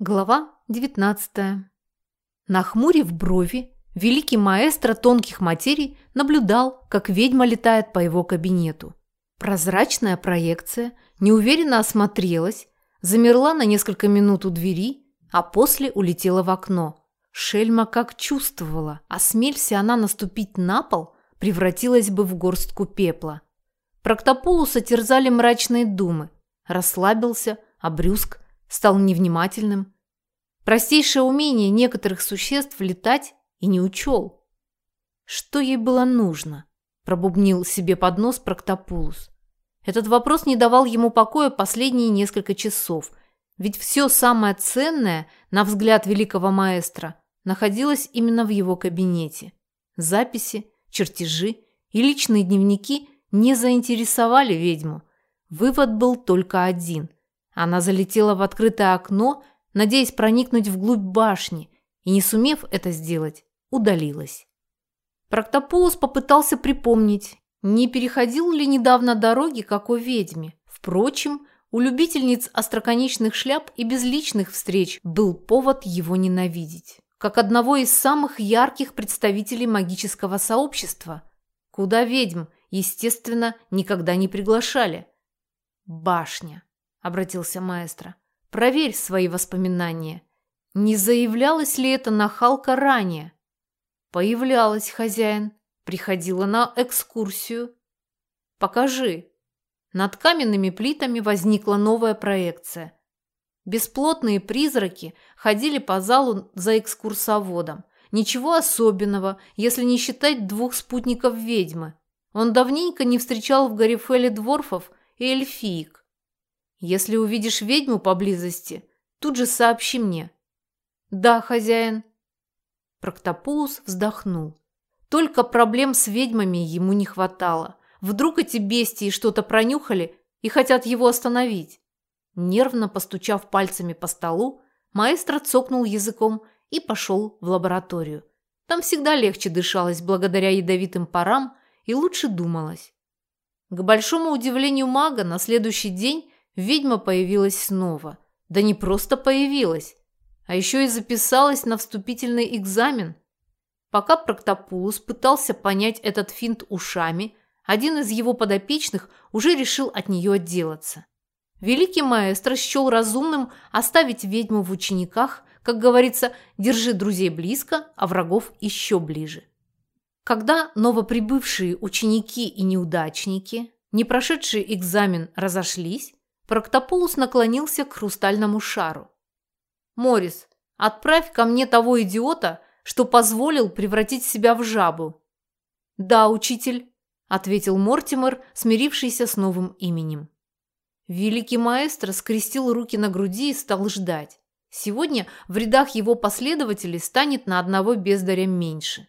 Глава 19. Нахмурив брови, великий маэстро тонких материй наблюдал, как ведьма летает по его кабинету. Прозрачная проекция неуверенно осмотрелась, замерла на несколько минут у двери, а после улетела в окно. Шельма как чувствовала, осмелься она наступить на пол, превратилась бы в горстку пепла. Проктопулуса терзали мрачные думы. Расслабился, обрюзг, стал невнимательным. Простейшее умение некоторых существ летать и не учел. Что ей было нужно? Пробубнил себе под нос Проктопулус. Этот вопрос не давал ему покоя последние несколько часов, ведь все самое ценное, на взгляд великого маэстро, находилось именно в его кабинете. Записи, чертежи и личные дневники не заинтересовали ведьму. Вывод был только один – она залетела в открытое окно, надеясь проникнуть вглубь башни, и, не сумев это сделать, удалилась. Проктопулос попытался припомнить, не переходил ли недавно дороги какой ведьме. Впрочем, у любительниц остроконечных шляп и безличных встреч был повод его ненавидеть. Как одного из самых ярких представителей магического сообщества, куда ведьм, естественно, никогда не приглашали. Башня. – обратился маэстро. «Проверь свои воспоминания. Не заявлялась ли эта нахалка ранее?» «Появлялась, хозяин. Приходила на экскурсию». «Покажи». Над каменными плитами возникла новая проекция. Бесплотные призраки ходили по залу за экскурсоводом. Ничего особенного, если не считать двух спутников ведьмы. Он давненько не встречал в Гарифеле дворфов и эльфиек. Если увидишь ведьму поблизости, тут же сообщи мне. Да, хозяин. Проктопоус вздохнул. Только проблем с ведьмами ему не хватало. Вдруг эти бестии что-то пронюхали и хотят его остановить. Нервно постучав пальцами по столу, маэстро цокнул языком и пошел в лабораторию. Там всегда легче дышалось благодаря ядовитым парам и лучше думалось. К большому удивлению мага на следующий день ведьма появилась снова. Да не просто появилась, а еще и записалась на вступительный экзамен. Пока Проктопулус пытался понять этот финт ушами, один из его подопечных уже решил от нее отделаться. Великий маэстро счел разумным оставить ведьму в учениках, как говорится, держи друзей близко, а врагов еще ближе. Когда новоприбывшие ученики и неудачники, не прошедшие экзамен, разошлись, Проктополус наклонился к хрустальному шару. «Морис, отправь ко мне того идиота, что позволил превратить себя в жабу». «Да, учитель», – ответил Мортимер, смирившийся с новым именем. Великий маэстро скрестил руки на груди и стал ждать. Сегодня в рядах его последователей станет на одного бездаря меньше.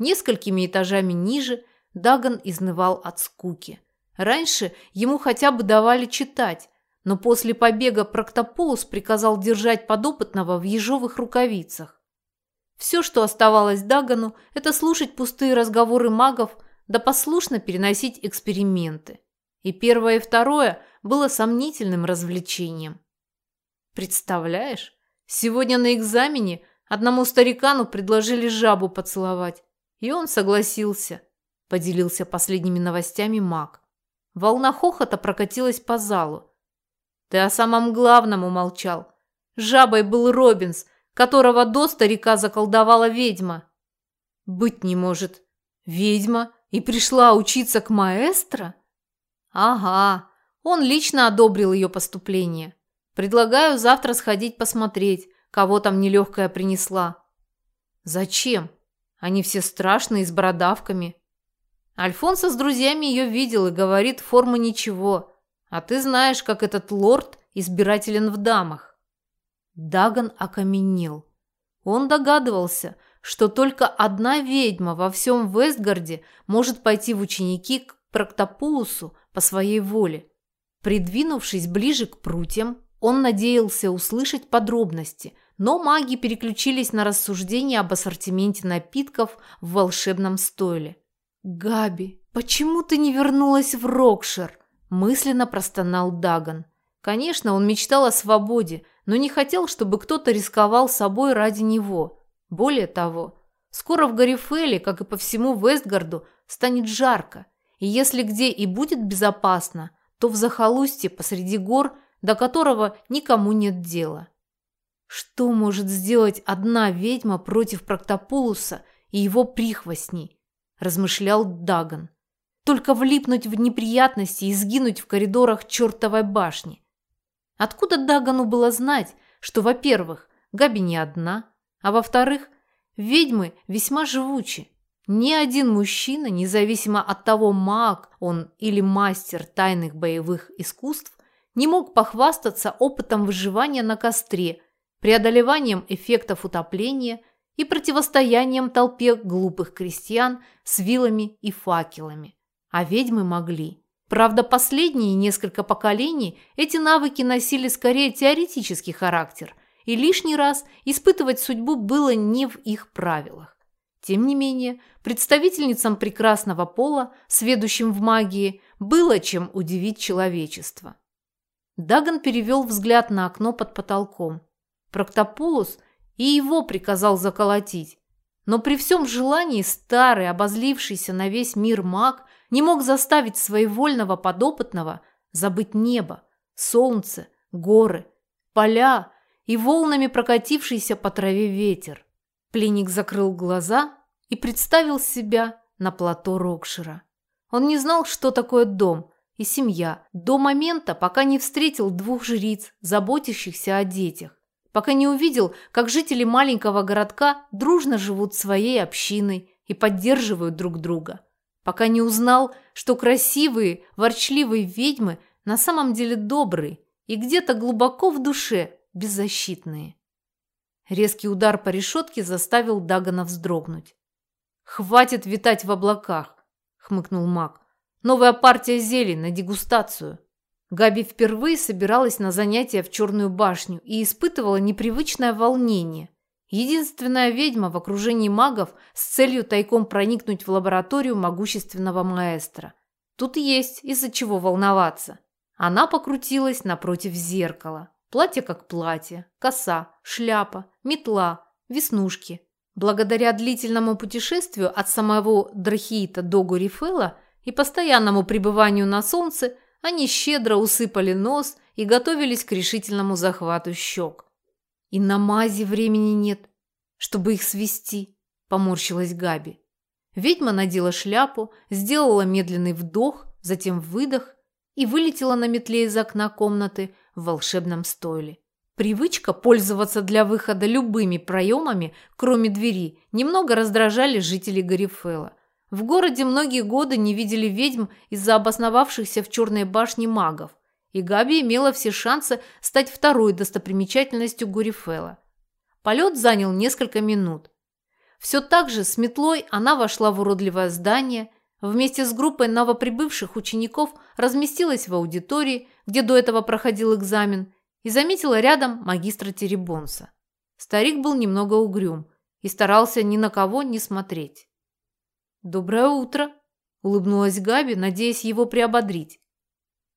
Несколькими этажами ниже Даган изнывал от скуки. Раньше ему хотя бы давали читать, но после побега Проктополус приказал держать подопытного в ежовых рукавицах. Все, что оставалось Дагану, это слушать пустые разговоры магов да послушно переносить эксперименты. И первое и второе было сомнительным развлечением. Представляешь, сегодня на экзамене одному старикану предложили жабу поцеловать, и он согласился, поделился последними новостями маг. Волна хохота прокатилась по залу. Ты о самом главном умолчал. Жабой был Робинс, которого до старика заколдовала ведьма. Быть не может. Ведьма и пришла учиться к маэстро? Ага, он лично одобрил ее поступление. Предлагаю завтра сходить посмотреть, кого там нелегкая принесла. Зачем? Они все страшные, с бородавками. Альфонсо с друзьями ее видел и говорит, форма ничего. А ты знаешь, как этот лорд избирателен в дамах. Даган окаменел. Он догадывался, что только одна ведьма во всем Вестгарде может пойти в ученики к Проктопулусу по своей воле. Придвинувшись ближе к прутьям, он надеялся услышать подробности, но маги переключились на рассуждения об ассортименте напитков в волшебном стойле. «Габи, почему ты не вернулась в Рокшир?» – мысленно простонал Даган. Конечно, он мечтал о свободе, но не хотел, чтобы кто-то рисковал собой ради него. Более того, скоро в Гарифеле, как и по всему Вестгарду, станет жарко, и если где и будет безопасно, то в захолустье посреди гор, до которого никому нет дела. Что может сделать одна ведьма против Проктопулуса и его прихвостней? Размышлял Даган. Только влипнуть в неприятности и сгинуть в коридорах чертовой башни. Откуда Дагану было знать, что, во-первых, Габи не одна, а во-вторых, ведьмы весьма живучи. Ни один мужчина, независимо от того, маг он или мастер тайных боевых искусств, не мог похвастаться опытом выживания на костре, преодолеванием эффектов утопления и противостоянием толпе глупых крестьян с вилами и факелами. А ведьмы могли. Правда, последние несколько поколений эти навыки носили скорее теоретический характер, и лишний раз испытывать судьбу было не в их правилах. Тем не менее, представительницам прекрасного пола, сведущим в магии, было чем удивить человечество. Даган перевел взгляд на окно под потолком. Проктопулус и его приказал заколотить. Но при всем желании старый, обозлившийся на весь мир маг не мог заставить своевольного подопытного забыть небо, солнце, горы, поля и волнами прокатившийся по траве ветер. Пленник закрыл глаза и представил себя на плато Рокшира. Он не знал, что такое дом и семья до момента, пока не встретил двух жриц, заботящихся о детях, пока не увидел, как жители маленького городка дружно живут своей общиной и поддерживают друг друга, пока не узнал, что красивые, ворчливые ведьмы на самом деле добрые и где-то глубоко в душе беззащитные. Резкий удар по решетке заставил Дагана вздрогнуть. «Хватит витать в облаках!» – хмыкнул маг. «Новая партия зелий на дегустацию!» Габи впервые собиралась на занятия в Черную башню и испытывала непривычное волнение. Единственная ведьма в окружении магов с целью тайком проникнуть в лабораторию могущественного маэстро. Тут есть из-за чего волноваться. Она покрутилась напротив зеркала. Платье как платье, коса, шляпа, метла, веснушки. Благодаря длительному путешествию от самого Драхиита до Гурифела и постоянному пребыванию на солнце, они щедро усыпали нос и готовились к решительному захвату щек. «И на мази времени нет, чтобы их свести», – поморщилась Габи. Ведьма надела шляпу, сделала медленный вдох, затем выдох и вылетела на метле из окна комнаты, в волшебном стойле. Привычка пользоваться для выхода любыми проемами, кроме двери, немного раздражали жителей Гарифела. В городе многие годы не видели ведьм из-за обосновавшихся в Черной башне магов, и Габи имела все шансы стать второй достопримечательностью Гурифела. Полет занял несколько минут. Все так же с метлой она вошла в уродливое здание, вместе с группой новоприбывших учеников разместилась в аудитории, где до этого проходил экзамен, и заметила рядом магистра Теребонса. Старик был немного угрюм и старался ни на кого не смотреть. «Доброе утро!» – улыбнулась Габи, надеясь его приободрить.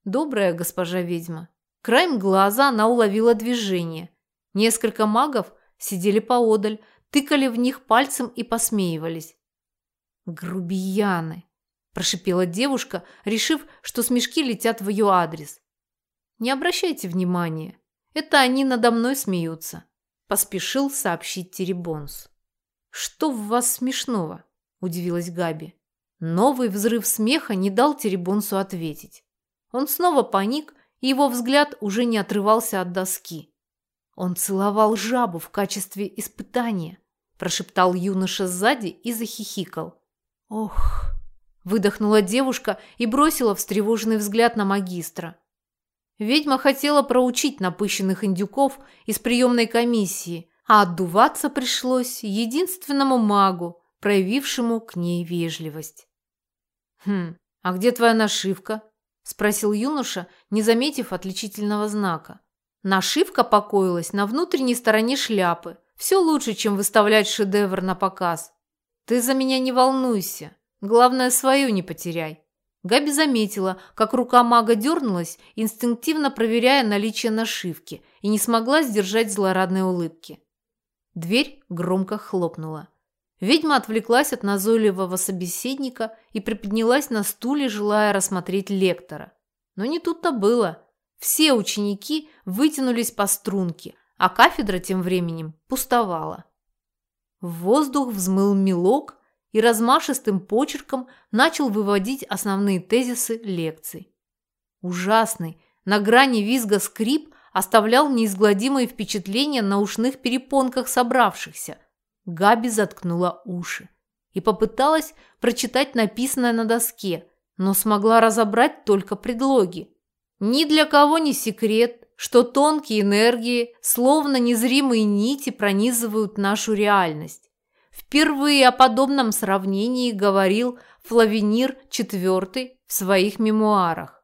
«Доброе, госпожа ведьма!» Краем глаза она уловила движение. Несколько магов сидели поодаль, тыкали в них пальцем и посмеивались. «Грубияны!» – прошипела девушка, решив, что смешки летят в ее адрес. Не обращайте внимания. Это они надо мной смеются», – поспешил сообщить Теребонс. «Что в вас смешного?» – удивилась Габи. Новый взрыв смеха не дал Теребонсу ответить. Он снова паник, и его взгляд уже не отрывался от доски. «Он целовал жабу в качестве испытания», – прошептал юноша сзади и захихикал. «Ох!» – выдохнула девушка и бросила встревоженный взгляд на магистра. Ведьма хотела проучить напыщенных индюков из приемной комиссии, а отдуваться пришлось единственному магу, проявившему к ней вежливость. «Хм, а где твоя нашивка?» – спросил юноша, не заметив отличительного знака. Нашивка покоилась на внутренней стороне шляпы. Все лучше, чем выставлять шедевр на показ. Ты за меня не волнуйся. Главное, свою не потеряй. Габи заметила, как рука мага дернулась, инстинктивно проверяя наличие нашивки, и не смогла сдержать злорадной улыбки. Дверь громко хлопнула. Ведьма отвлеклась от назойливого собеседника и приподнялась на стуле, желая рассмотреть лектора. Но не тут-то было. Все ученики вытянулись по струнке, а кафедра тем временем пустовала. В воздух взмыл мелок и размашистым почерком начал выводить основные тезисы лекций. Ужасный, на грани визга скрип оставлял неизгладимые впечатления на ушных перепонках собравшихся. Габи заткнула уши и попыталась прочитать написанное на доске, но смогла разобрать только предлоги. Ни для кого не секрет, что тонкие энергии, словно незримые нити, пронизывают нашу реальность. Впервые о подобном сравнении говорил Флавенир IV в своих мемуарах.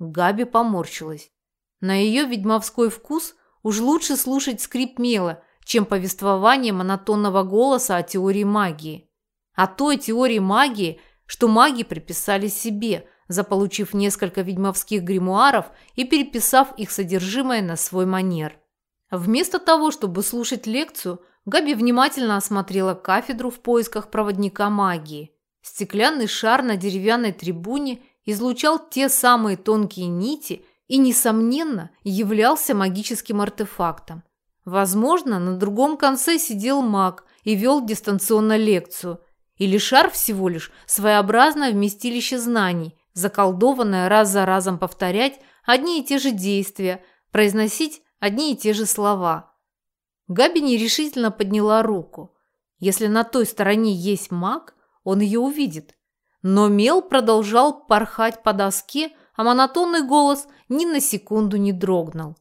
Габи поморщилась. На ее ведьмовской вкус уж лучше слушать скрип мела, чем повествование монотонного голоса о теории магии. О той теории магии, что маги приписали себе – заполучив несколько ведьмовских гримуаров и переписав их содержимое на свой манер. Вместо того, чтобы слушать лекцию, Габи внимательно осмотрела кафедру в поисках проводника магии. Стеклянный шар на деревянной трибуне излучал те самые тонкие нити и, несомненно, являлся магическим артефактом. Возможно, на другом конце сидел маг и вел дистанционно лекцию, или шар всего лишь своеобразное вместилище знаний, заколдованная раз за разом повторять одни и те же действия, произносить одни и те же слова. Габи нерешительно подняла руку. Если на той стороне есть маг, он ее увидит. Но мел продолжал порхать по доске, а монотонный голос ни на секунду не дрогнул.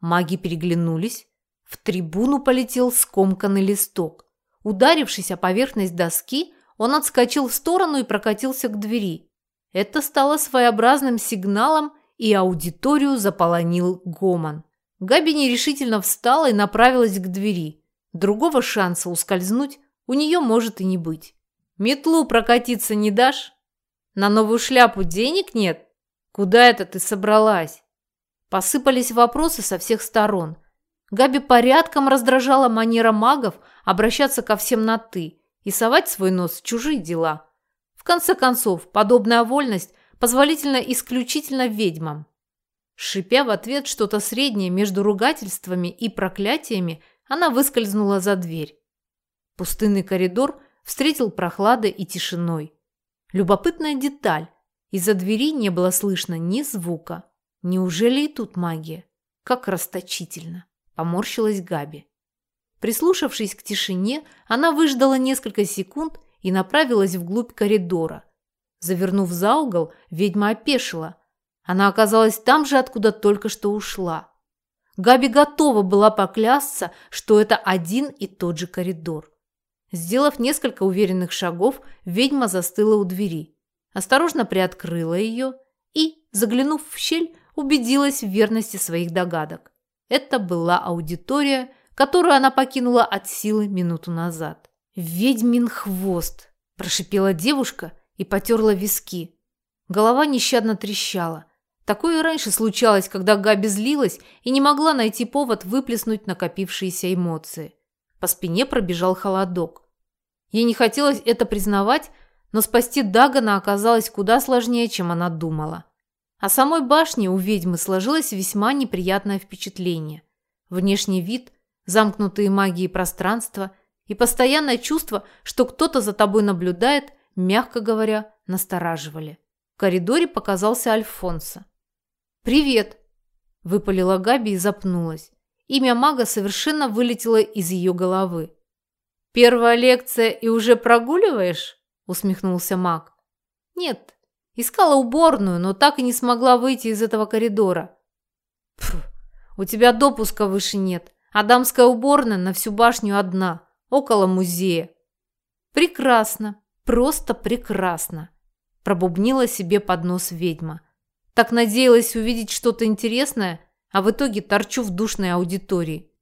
Маги переглянулись. В трибуну полетел скомканный листок. Ударившись о поверхность доски, он отскочил в сторону и прокатился к двери. Это стало своеобразным сигналом, и аудиторию заполонил гомон. Габи нерешительно встала и направилась к двери. Другого шанса ускользнуть у нее может и не быть. «Метлу прокатиться не дашь? На новую шляпу денег нет? Куда это ты собралась?» Посыпались вопросы со всех сторон. Габи порядком раздражала манера магов обращаться ко всем на «ты» и совать свой нос в чужие дела – в конце концов, подобная вольность позволительна исключительно ведьмам. Шипя в ответ что-то среднее между ругательствами и проклятиями, она выскользнула за дверь. Пустынный коридор встретил прохладой и тишиной. Любопытная деталь. Из-за двери не было слышно ни звука. Неужели и тут магия? Как расточительно. Поморщилась Габи. Прислушавшись к тишине, она выждала несколько секунд и направилась вглубь коридора. Завернув за угол, ведьма опешила. Она оказалась там же, откуда только что ушла. Габи готова была поклясться, что это один и тот же коридор. Сделав несколько уверенных шагов, ведьма застыла у двери. Осторожно приоткрыла ее и, заглянув в щель, убедилась в верности своих догадок. Это была аудитория, которую она покинула от силы минуту назад. «Ведьмин хвост!» – прошипела девушка и потерла виски. Голова нещадно трещала. Такое раньше случалось, когда Габи злилась и не могла найти повод выплеснуть накопившиеся эмоции. По спине пробежал холодок. Ей не хотелось это признавать, но спасти Дагана оказалось куда сложнее, чем она думала. О самой башне у ведьмы сложилось весьма неприятное впечатление. Внешний вид, замкнутые магией пространства – и постоянное чувство, что кто-то за тобой наблюдает, мягко говоря, настораживали. В коридоре показался Альфонсо. «Привет!» – выпалила Габи и запнулась. Имя мага совершенно вылетело из ее головы. «Первая лекция и уже прогуливаешь?» – усмехнулся маг. «Нет, искала уборную, но так и не смогла выйти из этого коридора». «Пф, у тебя допуска выше нет, а дамская уборная на всю башню одна около музея. Прекрасно, просто прекрасно, пробубнила себе под нос ведьма. Так надеялась увидеть что-то интересное, а в итоге торчу в душной аудитории.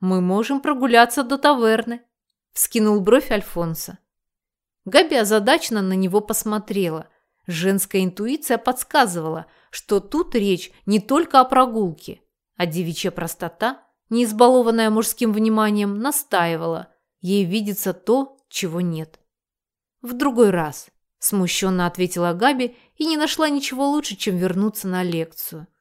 Мы можем прогуляться до таверны, вскинул бровь Альфонса. Габи озадаченно на него посмотрела. Женская интуиция подсказывала, что тут речь не только о прогулке, а девичья простота, не избалованная мужским вниманием, настаивала. Ей видится то, чего нет. «В другой раз», – смущенно ответила Габи и не нашла ничего лучше, чем вернуться на лекцию –